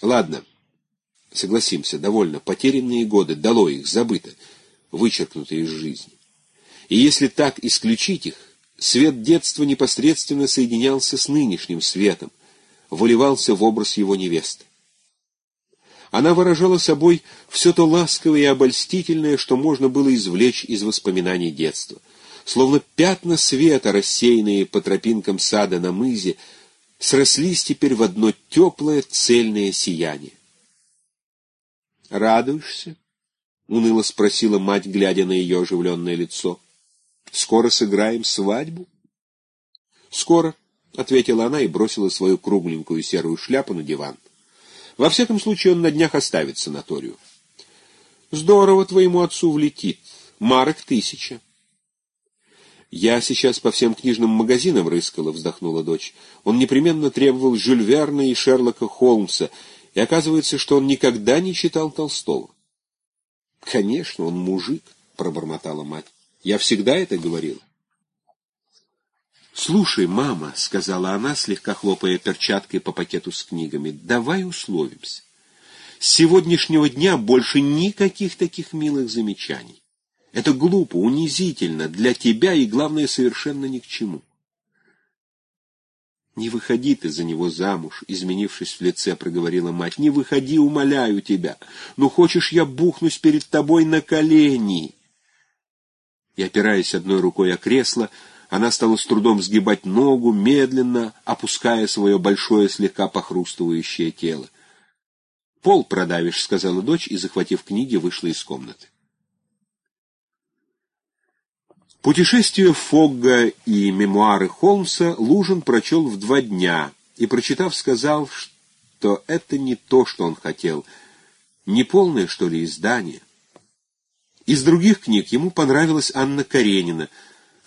Ладно, согласимся, довольно. Потерянные годы, дало их, забыто, вычеркнуто из жизни. И если так исключить их, свет детства непосредственно соединялся с нынешним светом, выливался в образ его невесты. Она выражала собой все то ласковое и обольстительное, что можно было извлечь из воспоминаний детства. Словно пятна света, рассеянные по тропинкам сада на мызе, срослись теперь в одно теплое цельное сияние. «Радуешься?» — уныло спросила мать, глядя на ее оживленное лицо. «Скоро сыграем свадьбу?» «Скоро», — ответила она и бросила свою кругленькую серую шляпу на диван. Во всяком случае, он на днях оставит санаторию. Здорово твоему отцу влетит. Марок тысяча. Я сейчас по всем книжным магазинам рыскала, вздохнула дочь. Он непременно требовал Жюль Верна и Шерлока Холмса, и оказывается, что он никогда не читал Толстого. Конечно, он мужик, пробормотала мать. Я всегда это говорила. «Слушай, мама», — сказала она, слегка хлопая перчаткой по пакету с книгами, — «давай условимся. С сегодняшнего дня больше никаких таких милых замечаний. Это глупо, унизительно для тебя и, главное, совершенно ни к чему». «Не выходи ты за него замуж», — изменившись в лице, проговорила мать. «Не выходи, умоляю тебя. Ну, хочешь, я бухнусь перед тобой на колени?» И, опираясь одной рукой о кресло, — она стала с трудом сгибать ногу, медленно опуская свое большое, слегка похрустывающее тело. «Пол продавишь», — сказала дочь, и, захватив книги, вышла из комнаты. Путешествие Фогга и мемуары Холмса Лужин прочел в два дня и, прочитав, сказал, что это не то, что он хотел, не полное, что ли, издание. Из других книг ему понравилась Анна Каренина —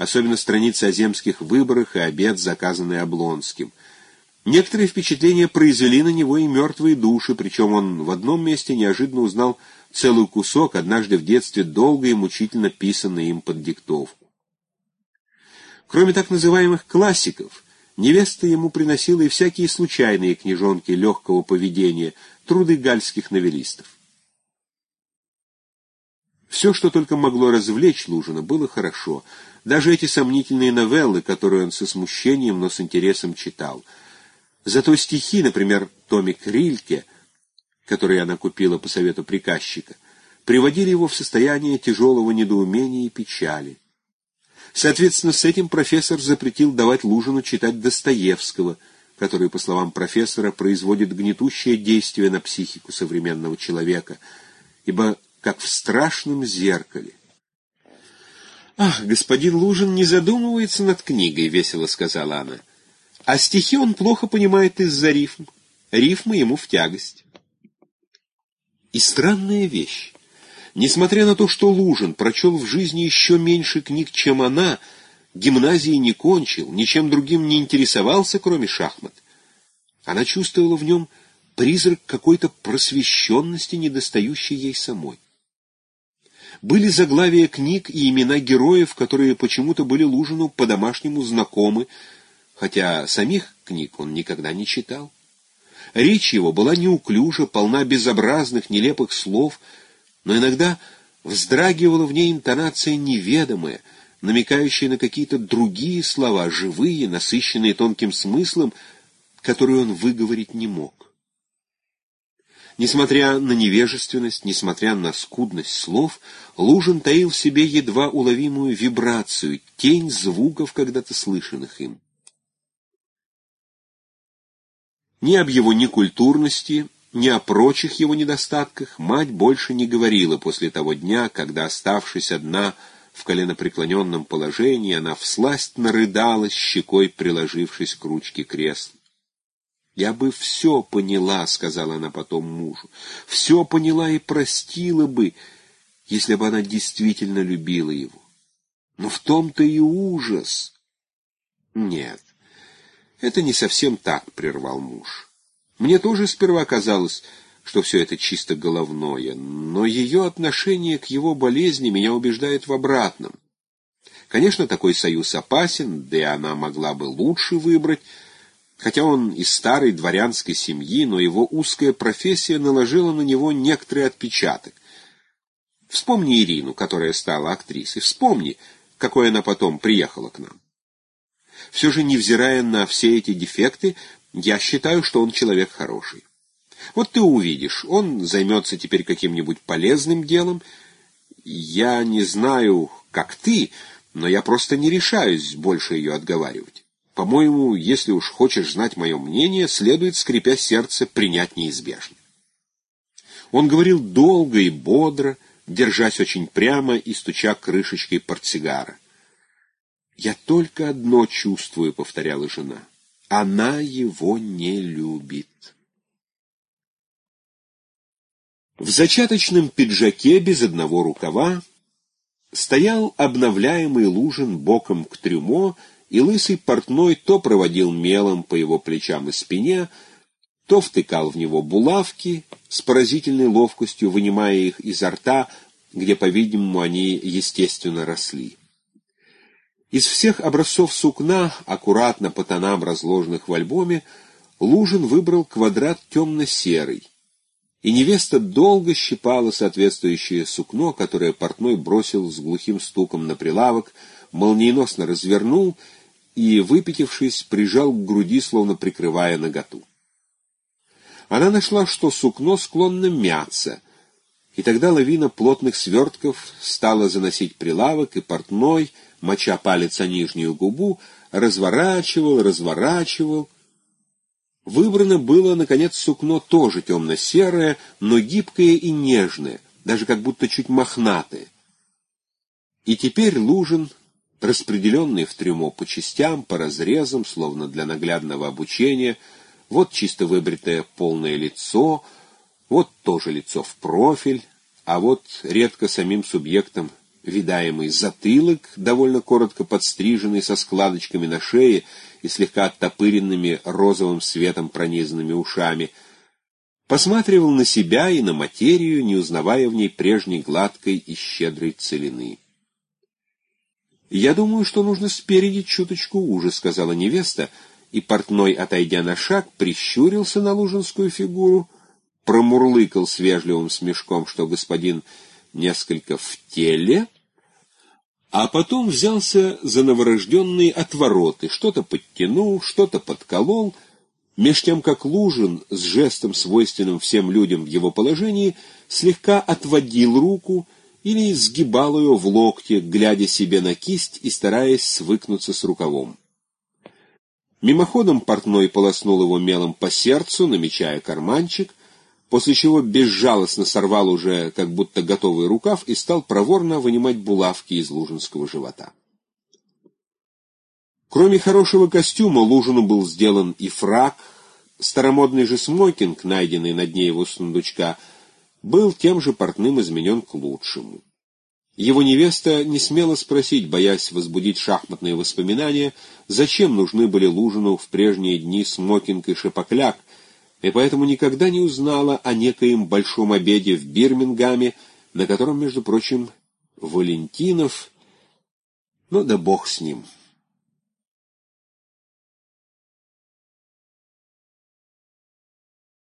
особенно страницы о земских выборах и обед, заказанный Облонским. Некоторые впечатления произвели на него и мертвые души, причем он в одном месте неожиданно узнал целый кусок, однажды в детстве долго и мучительно писанный им под диктовку. Кроме так называемых классиков, невеста ему приносила и всякие случайные книжонки легкого поведения, труды гальских новеллистов. Все, что только могло развлечь Лужина, было хорошо — даже эти сомнительные новеллы, которые он со смущением, но с интересом читал. Зато стихи, например, томик Рильке, который она купила по совету приказчика, приводили его в состояние тяжелого недоумения и печали. Соответственно, с этим профессор запретил давать Лужину читать Достоевского, который, по словам профессора, производит гнетущее действие на психику современного человека, ибо как в страшном зеркале «Ах, господин Лужин не задумывается над книгой», — весело сказала она. «А стихи он плохо понимает из-за рифм. Рифмы ему в тягость». И странная вещь. Несмотря на то, что Лужин прочел в жизни еще меньше книг, чем она, гимназии не кончил, ничем другим не интересовался, кроме шахмат, она чувствовала в нем призрак какой-то просвещенности, недостающей ей самой были заглавия книг и имена героев, которые почему-то были Лужину по-домашнему знакомы, хотя самих книг он никогда не читал. Речь его была неуклюжа, полна безобразных, нелепых слов, но иногда вздрагивала в ней интонация неведомая, намекающая на какие-то другие слова, живые, насыщенные тонким смыслом, которые он выговорить не мог. Несмотря на невежественность, несмотря на скудность слов, Лужин таил в себе едва уловимую вибрацию, тень звуков, когда-то слышанных им. Ни об его некультурности, ни о прочих его недостатках мать больше не говорила после того дня, когда, оставшись одна в коленопреклоненном положении, она всласть нарыдалась, щекой приложившись к ручке кресла. «Я бы все поняла», — сказала она потом мужу, — «все поняла и простила бы, если бы она действительно любила его. Но в том-то и ужас». «Нет, это не совсем так», — прервал муж. «Мне тоже сперва казалось, что все это чисто головное, но ее отношение к его болезни меня убеждает в обратном. Конечно, такой союз опасен, да и она могла бы лучше выбрать, Хотя он из старой дворянской семьи, но его узкая профессия наложила на него некоторый отпечаток. Вспомни Ирину, которая стала актрисой. Вспомни, какой она потом приехала к нам. Все же, невзирая на все эти дефекты, я считаю, что он человек хороший. Вот ты увидишь, он займется теперь каким-нибудь полезным делом. Я не знаю, как ты, но я просто не решаюсь больше ее отговаривать. По-моему, если уж хочешь знать мое мнение, следует, скрипя сердце, принять неизбежное. Он говорил долго и бодро, держась очень прямо и стуча крышечкой портсигара. «Я только одно чувствую», — повторяла жена. «Она его не любит». В зачаточном пиджаке без одного рукава стоял обновляемый лужин боком к трюмо, и лысый портной то проводил мелом по его плечам и спине, то втыкал в него булавки, с поразительной ловкостью вынимая их изо рта, где, по-видимому, они естественно росли. Из всех образцов сукна, аккуратно по тонам разложенных в альбоме, Лужин выбрал квадрат темно-серый, и невеста долго щипала соответствующее сукно, которое портной бросил с глухим стуком на прилавок, молниеносно развернул и, выпятившись, прижал к груди, словно прикрывая наготу. Она нашла, что сукно склонно мяться, и тогда лавина плотных свертков стала заносить прилавок, и портной, моча палец о нижнюю губу, разворачивал, разворачивал. Выбрано было, наконец, сукно тоже темно-серое, но гибкое и нежное, даже как будто чуть мохнатое. И теперь Лужин, распределенный в трюмо по частям, по разрезам, словно для наглядного обучения, вот чисто выбритое полное лицо, вот тоже лицо в профиль, а вот редко самим субъектом видаемый затылок, довольно коротко подстриженный, со складочками на шее и слегка оттопыренными розовым светом пронизанными ушами, посматривал на себя и на материю, не узнавая в ней прежней гладкой и щедрой целины. «Я думаю, что нужно спереди чуточку уже», — сказала невеста, и портной, отойдя на шаг, прищурился на лужинскую фигуру, промурлыкал с вежливым смешком, что господин несколько в теле, а потом взялся за новорожденные отвороты, что-то подтянул, что-то подколол, меж тем как Лужин с жестом, свойственным всем людям в его положении, слегка отводил руку или сгибал ее в локте, глядя себе на кисть и стараясь свыкнуться с рукавом. Мимоходом портной полоснул его мелом по сердцу, намечая карманчик, после чего безжалостно сорвал уже как будто готовый рукав и стал проворно вынимать булавки из лужинского живота. Кроме хорошего костюма, Лужину был сделан и фрак, старомодный же смокинг, найденный на дне его сундучка, был тем же портным изменен к лучшему. Его невеста не смела спросить, боясь возбудить шахматные воспоминания, зачем нужны были Лужину в прежние дни смокинг и шапокляк, и поэтому никогда не узнала о некоем большом обеде в Бирмингаме, на котором, между прочим, Валентинов... Ну да бог с ним.